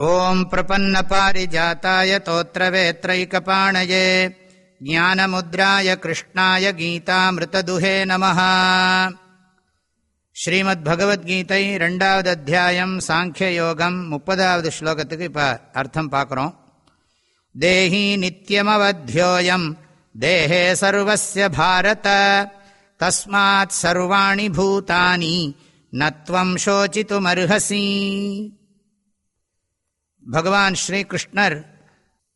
ॐ प्रपन्नपारिजाताय तोत्रवेत्रैकपाणये ज्ञानमुद्राय कृष्णाय गीतामृतदुहे नमः ஸ்ரீமத்பகவத்கீதை ரெண்டாவது அத்தியாயம் சாங்கிய யோகம் முப்பதாவது ஸ்லோகத்துக்கு இப்போ அர்த்தம் பார்க்குறோம் தேஹி நித்தியமவத்தியோயம் தேஹே சர்வஸ்ய பாரத தஸ்மாத் சர்வாணி பூதானி நத்வம் சோச்சித்துமர்ஹசி பகவான் ஸ்ரீகிருஷ்ணர்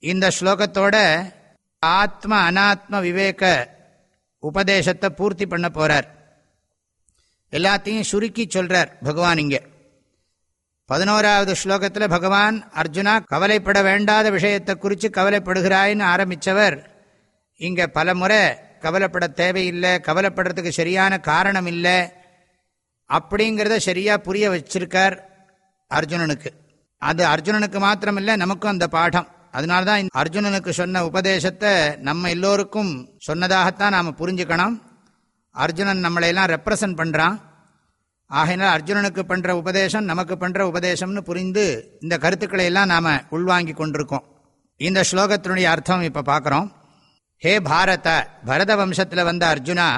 இந்த ஸ்லோகத்தோட ஆத்ம அனாத்ம விவேக உபதேசத்தை பூர்த்தி பண்ண போறார். எல்லாத்தையும் சுருக்கி சொல்றார் பகவான் இங்கே. பதினோராவது ஸ்லோகத்தில் பகவான் அர்ஜுனா கவலைப்பட வேண்டாத விஷயத்தை குறித்து கவலைப்படுகிறாயின்னு ஆரம்பித்தவர் இங்கே பல முறை கவலைப்பட தேவையில்லை கவலைப்படுறதுக்கு சரியான காரணம் இல்லை அப்படிங்கிறத சரியாக புரிய வச்சிருக்கார் அர்ஜுனனுக்கு. அது அர்ஜுனனுக்கு மாத்திரம் இல்லை நமக்கும் அந்த பாடம். அதனால தான் அர்ஜுனனுக்கு சொன்ன உபதேசத்தை நம்ம எல்லோருக்கும் சொன்னதாகத்தான் நாம் புரிஞ்சுக்கணும். அர்ஜுனன் நம்மளையெல்லாம் ரெப்ரசன்ட் பண்ணுறான் ஆகையினால் அர்ஜுனனுக்கு பண்ணுற உபதேசம் நமக்கு பண்ணுற உபதேசம்னு புரிந்து இந்த கருத்துக்களை எல்லாம் நாம் உள்வாங்கி கொண்டிருக்கோம். இந்த ஸ்லோகத்தினுடைய அர்த்தம் இப்போ பார்க்குறோம். ஹே பாரத பரத வம்சத்தில் வந்த அர்ஜுனா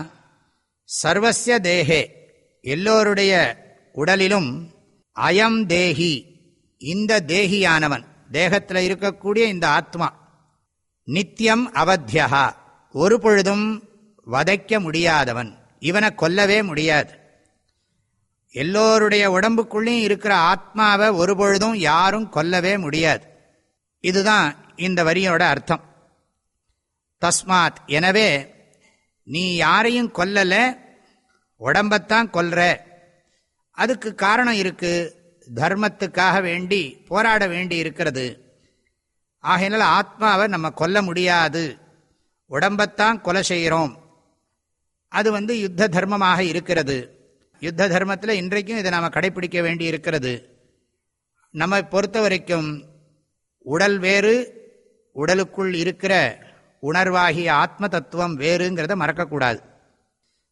சர்வசிய தேகே எல்லோருடைய உடலிலும் அயம் தேஹி இந்த தேகியானவன் தேகத்தில் இருக்கக்கூடிய இந்த ஆத்மா நித்தியம் அவத்தியா ஒரு பொழுதும் வதைக்க முடியாதவன் இவனை கொல்லவே முடியாது. எல்லோருடைய உடம்புக்குள்ளேயும் இருக்கிற ஆத்மாவை ஒரு பொழுதும் யாரும் கொல்லவே முடியாது. இதுதான் இந்த வரியோட அர்த்தம். தஸ்மாத் எனவே நீ யாரையும் கொல்லலை உடம்பத்தான் கொல்ற. அதுக்கு காரணம் இருக்குது தர்மத்துக்காக வேண்டி போராட வேண்டி இருக்கிறது ஆகையினால் ஆத்மாவை நம்ம கொல்ல முடியாது. உடம்பத்தான் கொலை செய்கிறோம். அது வந்து யுத்த தர்மமாக இருக்கிறது. யுத்த தர்மத்தில் இன்றைக்கும் இதை நாம் கடைபிடிக்க வேண்டி இருக்கிறது நம்ம பொறுத்த வரைக்கும் உடல் வேறு உடலுக்குள் இருக்கிற உணர்வாகிய ஆத்ம தத்துவம் வேறுங்கிறத மறக்கக்கூடாது.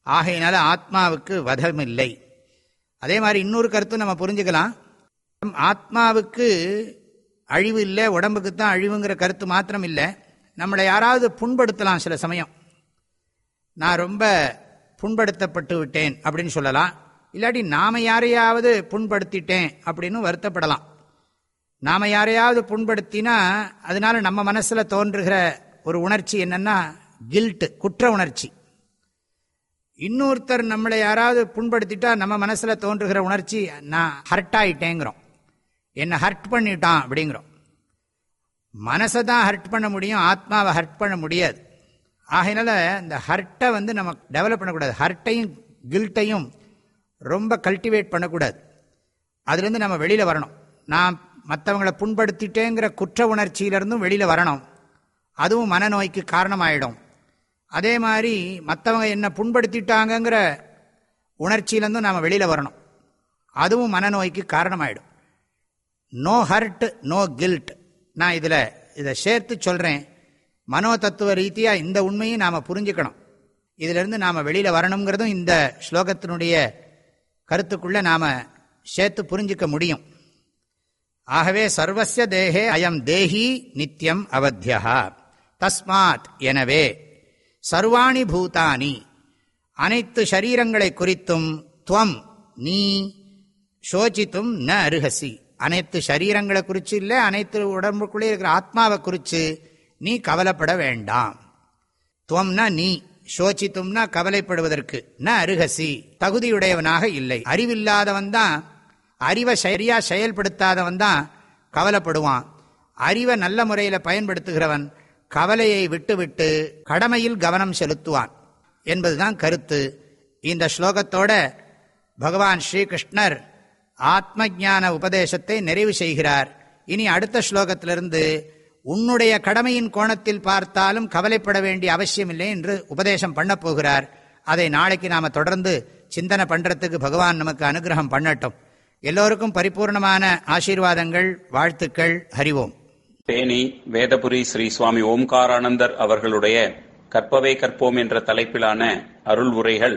ஆகையினால ஆத்மாவுக்கு வதம் இல்லை அதே மாதிரி இன்னொரு கருத்தும் நம்ம புரிஞ்சுக்கலாம். ஆத்மாவுக்கு அழிவு இல்லை உடம்புக்கு தான் அழிவுங்கிற கருத்து மாத்திரம் இல்லை. நம்மளை யாராவது புண்படுத்தலாம் சில சமயம். நான் ரொம்ப புண்படுத்தப்பட்டு விட்டேன் அப்படின்னு சொல்லலாம். இல்லாட்டி நாம் யாரையாவது புண்படுத்திட்டேன் அப்படின்னு வருத்தப்படலாம். நாம் யாரையாவது புண்படுத்தினா அதனால நம்ம மனசில் தோன்றுகிற ஒரு உணர்ச்சி என்னன்னா கில்ட்டு குற்ற உணர்ச்சி. இன்னொருத்தர் நம்மளை யாராவது புண்படுத்திட்டா நம்ம மனசில் தோன்றுகிற உணர்ச்சி நான் ஹர்ட் ஆகிட்டேங்கிறோம் என்னை ஹர்ட் பண்ணிட்டான் அப்படிங்கிறோம். மனசை தான் ஹர்ட் பண்ண முடியும் ஆத்மாவை ஹர்ட் பண்ண முடியாது. ஆகையினால இந்த ஹர்ட்டை வந்து நம்ம டெவலப் பண்ணக்கூடாது. ஹர்ட்டையும் கில்ட்டையும் ரொம்ப கல்டிவேட் பண்ணக்கூடாது. அதுலேருந்து நம்ம வெளியில் வரணும். நான் மற்றவங்களை புண்படுத்திட்டேங்கிற குற்ற உணர்ச்சியிலிருந்தும் வெளியில் வரணும். அதுவும் மனநோய்க்கு காரணமாயிடும். அதே மாதிரி மற்றவங்க என்ன புண்படுத்திட்டாங்கங்கிற உணர்ச்சியிலேருந்தும் நாம் வெளியில் வரணும். அதுவும் மனநோய்க்கு காரணமாயிடும். நோ ஹர்ட் நோ கில்ட் நான் இதில் இதை சேர்த்து சொல்கிறேன் மனோ தத்துவ ரீதியாக இந்த உண்மையும் நாம் புரிஞ்சுக்கணும். இதிலிருந்து நாம் வெளியில் வரணுங்கிறதும் இந்த ஸ்லோகத்தினுடைய கருத்துக்குள்ளே நாம் சேர்த்து புரிஞ்சிக்க முடியும். ஆகவே சர்வசிய தேகே அயம் தேஹி நித்தியம் அவத்தியா தஸ்மாத் எனவே சர்வாணி பூதானி. அனைத்து சரீரங்களை குறித்தும் துவம் நீ சோச்சித்தும் ந அருகசி. அனைத்து சரீரங்களை குறித்து இல்லை அனைத்து உடம்புக்குள்ளே இருக்கிற ஆத்மாவை குறித்து நீ கவலைப்பட வேண்டாம். துவம்னா நீ சோச்சித்தும்னா கவலைப்படுவதற்கு ந அருகசி தகுதியுடையவனாக இல்லை. அறிவில்லாதவன் தான் அறிவை சரியா செயல்படுத்தாதவன் தான் கவலைப்படுவான். அறிவை நல்ல முறையில் பயன்படுத்துகிறவன் கவலையை விட்டுவிட்டு கடமையில் கவனம் செலுத்துவான் என்பதுதான் கருத்து. இந்த ஸ்லோகத்தோட பகவான் ஸ்ரீகிருஷ்ணர் ஆத்ம ஜான உபதேசத்தை நிறைவு செய்கிறார். இனி அடுத்த ஸ்லோகத்திலிருந்து உன்னுடைய கடமையின் கோணத்தில் பார்த்தாலும் கவலைப்பட வேண்டிய அவசியமில்லை என்று உபதேசம் பண்ண போகிறார். அதை நாளைக்கு நாம் தொடர்ந்து சிந்தனை பண்ணுறதுக்கு பகவான் நமக்கு அனுகிரகம் பண்ணட்டும். எல்லோருக்கும் பரிபூர்ணமான ஆசீர்வாதங்கள் வாழ்த்துக்கள் ஹரிவோம். தேனி வேதபுரி ஸ்ரீ சுவாமி ஓம்காரானந்தர் அவர்களுடைய கற்பவே கற்போம் என்ற தலைப்பிலான அருள் உரைகள்